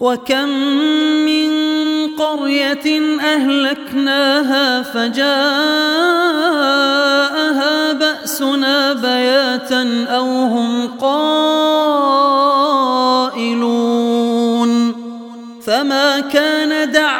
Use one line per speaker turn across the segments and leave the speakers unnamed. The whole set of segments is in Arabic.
وكم من قرية أهلكناها فجاءها بأسنا بياتا أو هم قائلون فما كان دعوة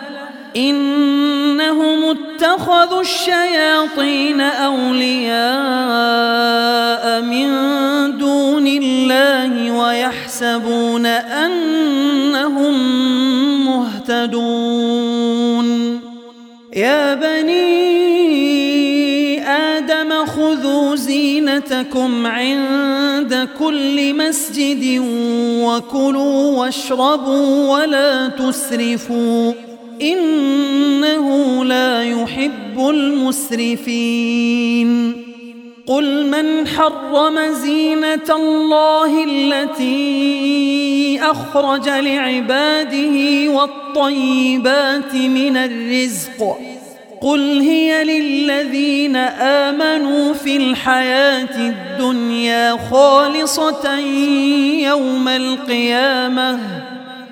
إنهم اتخذوا الشياطين أولياء من دون الله ويحسبون أنهم مهتدون. يا بني آدم خذوا زينتكم عند كل مسجد وكلوا واشربوا ولا تسرفوا. إنه لا يحب المسرفين. قل من حرم زينة الله التي أخرج لعباده والطيبات من الرزق. قل هي للذين آمنوا في الحياة الدنيا خالصة يوم القيامة.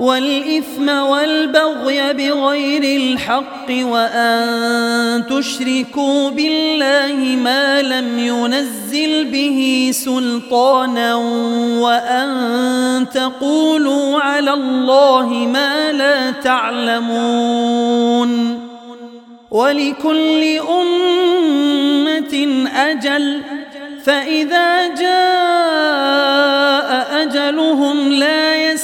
والإثم والبغي بغير الحق وأن تشركوا بالله ما لم ينزل به سلطانا وأن تقولوا على الله ما لا تعلمون ولكل أمة أجل فإذا جاء أجلهم لا يسلمون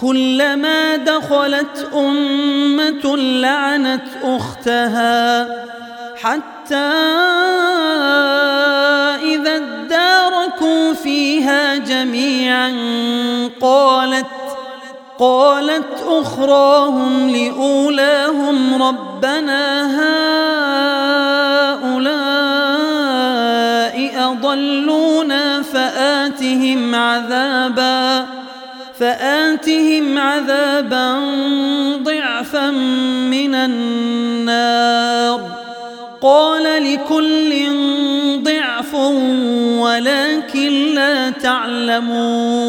كلما دخلت أمة لعنت أختها حتى إذا اداركوا فيها جميعا قالت قالت أخراهم لأولاهم ربنا هؤلاء أضلونا فآتهم عذاباً فآتهم عذابا ضعفا من النار. قال لكل ضعف ولكن لا تعلمون.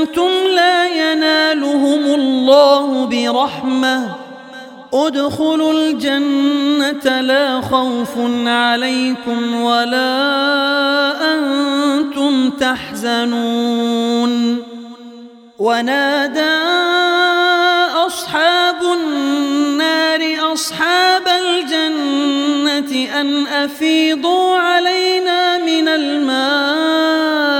أنتم لا ينالهم الله برحمة. ادخلوا الجنة لا خوف عليكم ولا أنتم تحزنون. ونادى أصحاب النار أصحاب الجنة أن أفيضوا علينا من الماء.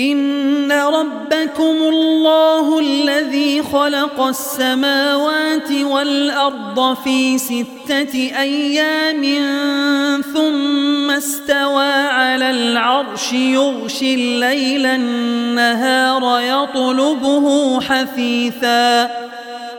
ان ربكم الله الذي خلق السماوات والارض في سته أيام ثم استوى على العرش يغشي الليل النهار يطلبه حثيثا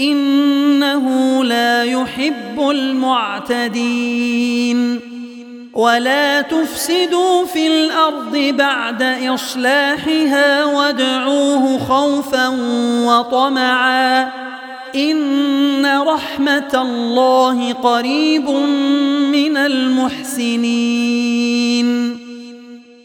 إنه لا يحب المعتدين. ولا تفسدوا في الأرض بعد إصلاحها وادعوه خوفا وطمعا. إن رحمة الله قريب من المحسنين.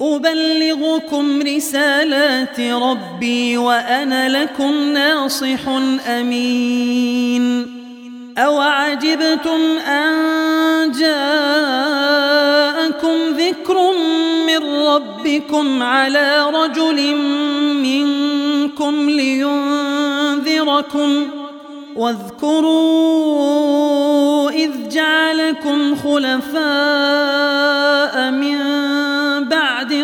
أبلغكم رسالات ربي وأنا لكم ناصح أمين. أو عجبتم أن جاءكم ذكر من ربكم على رجل منكم لينذركم. واذكروا إذ جعلكم خلفاء من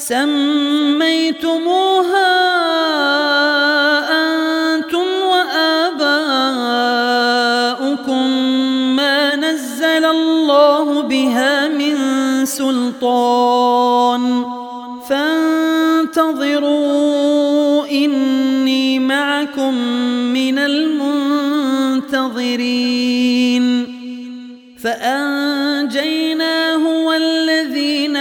سميتموها أنتم وآباؤكم ما نزل الله بها من سلطان فانتظروا إني معكم من المنتظرين فأنجيناه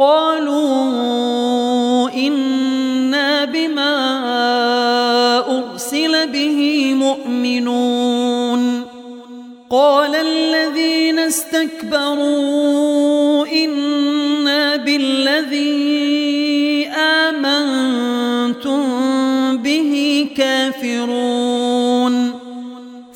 قالوا إنا بما أرسل به مؤمنون. قال الذين استكبروا إنا بالذين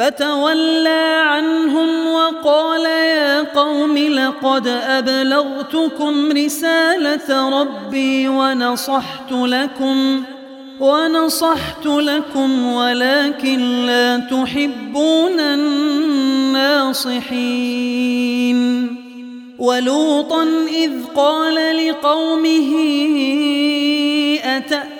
فتولى عنهم وقال يا قوم لقد أبلغتكم رسالة ربي ونصحت لكم ونصحت لكم ولكن لا تحبون الناصحين ولوطا إذ قال لقومه أتأتون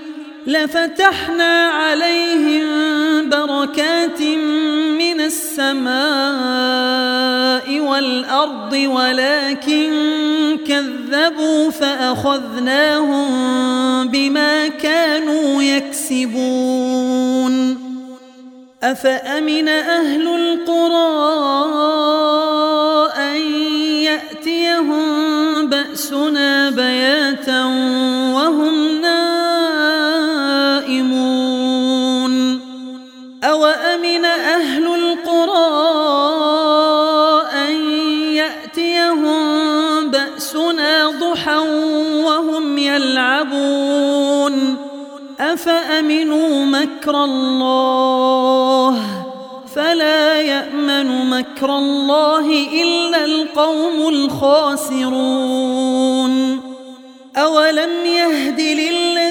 لفتحنا عليهم بركات من السماء والأرض ولكن كذبوا فأخذناهم بما كانوا يكسبون. أفأمن أهل القرى أن يأتيهم بأسنا بياتا وهم ترى أن يأتيهم بأسنا ضحا وهم يلعبون أفأمنوا مكر الله فلا يأمن مكر الله إلا القوم الخاسرون أولم يهد للذين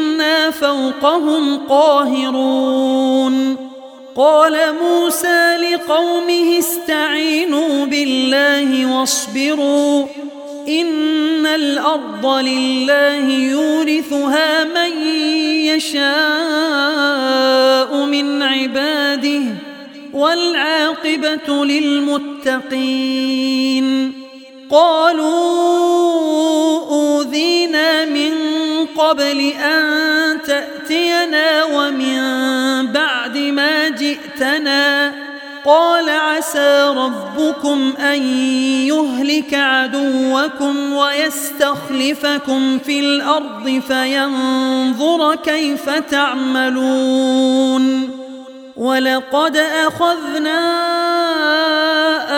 فوقهم قاهرون قال موسى لقومه استعينوا بالله واصبروا ان الأرض لله يورثها من يشاء من عباده والعاقبه للمتقين قالوا اوذينا من قبل أن تأتينا ومن بعد ما جئتنا. قال عسى ربكم أن يهلك عدوكم ويستخلفكم في الأرض فينظر كيف تعملون. ولقد أخذنا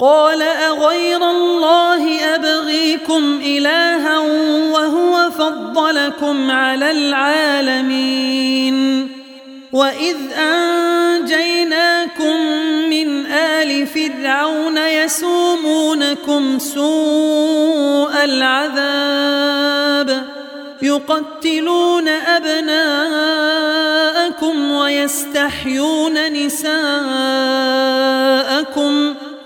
قال أغير الله أبغيكم إلها وهو فضلكم على العالمين وإذ أنجيناكم من آل فرعون يسومونكم سوء العذاب يقتلون أبناءكم ويستحيون نساءكم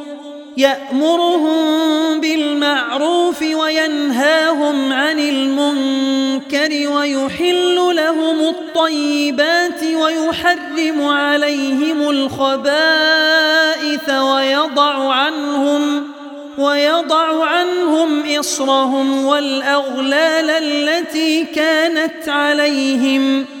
يأمرهم يأمرهم بالمعروف وينهاهم عن المنكر ويحل لهم الطيبات ويحرم عليهم الخبائث ويضع عنهم ويضع عنهم إصرهم والأغلال التي كانت عليهم ۖ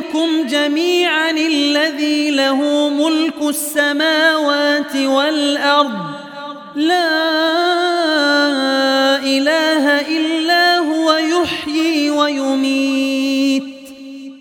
إليكم جميعا الذي له ملك السماوات والأرض. لا إله إلا هو يحيي ويميت.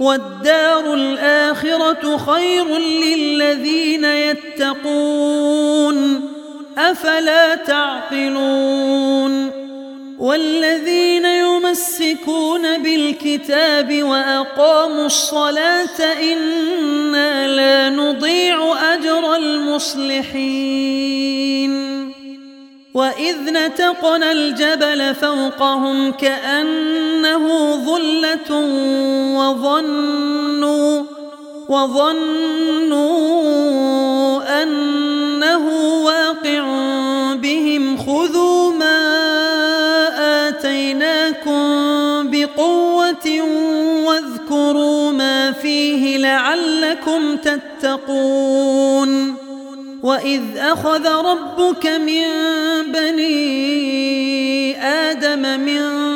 والدار الآخرة خير للذين يتقون. أفلا تعقلون. والذين يمسكون بالكتاب وأقاموا الصلاة إنا لا نضيع أجر المصلحين. وإذ نتقنا الجبل فوقهم كأن أنه ظلة وظنوا وظنوا أنه واقع بهم خذوا ما آتيناكم بقوة واذكروا ما فيه لعلكم تتقون وإذ أخذ ربك من بني آدم من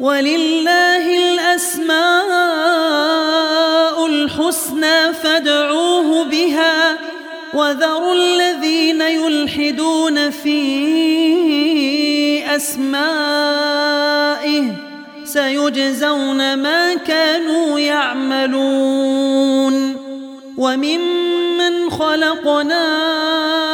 وللہ الاسماء الحسنى فادعوه بها وذروا الذين يلحدون في أسمائه سيجزون ما كانوا يعملون وممن خلقنا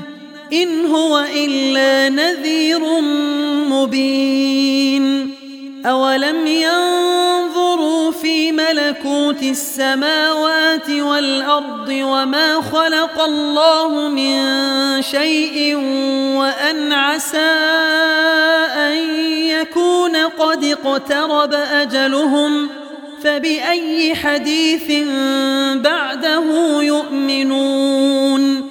إن هو إلا نذير مبين. أولم ينظروا في ملكوت السماوات والأرض وما خلق الله من شيء وأن عسى أن يكون قد اقترب أجلهم فبأي حديث بعده يؤمنون.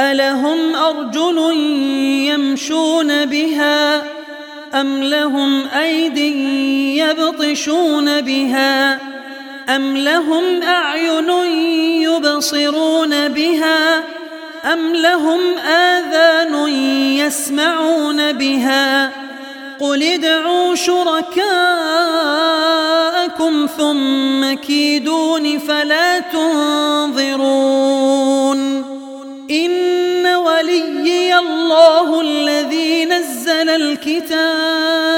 ألهم ارجل يمشون بها ام لهم أَيْدٍ يَبْطِشُونَ بها ام لهم أعين يبصرون بها ام لهم آذان يسمعون بها قل ادعوا شركاءكم ثم كيدون فلا تنظرون إن ولي الله الذي نزل الكتاب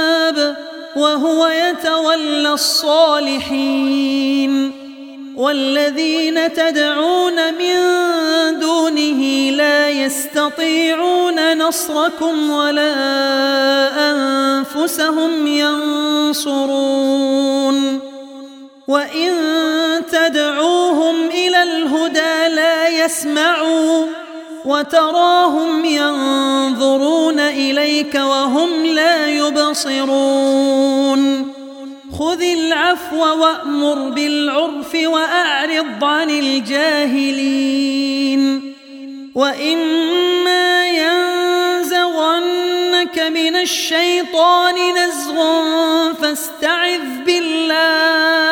وهو يتولى الصالحين والذين تدعون من دونه لا يستطيعون نصركم ولا أنفسهم ينصرون وَإِن تَدْعُوهُمْ إِلَى الْهُدَى لَا يَسْمَعُوا وَتَرَاهُمْ يَنْظُرُونَ إِلَيْكَ وَهُمْ لَا يُبْصِرُونَ خُذِ الْعَفْوَ وَأْمُرْ بِالْعُرْفِ وَأَعْرِضْ عَنِ الْجَاهِلِينَ وَإِمَّا يَنزَغَنَّكَ مِنَ الشَّيْطَانِ نَزْغٌ فَاسْتَعِذْ بِاللَّهِ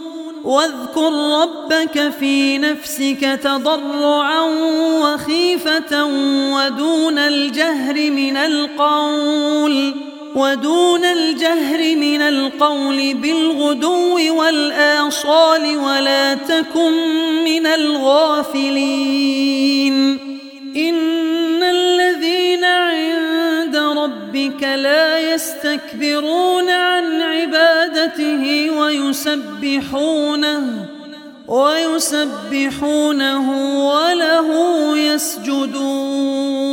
واذكر ربك في نفسك تضرعا وخيفة ودون الجهر من القول ودون الجهر من القول بالغدو والآصال ولا تكن من الغافلين. إن الذين عند ربك لا يستكبرون عن عبادته ويسبحونه ويسبحونه وله يسجدون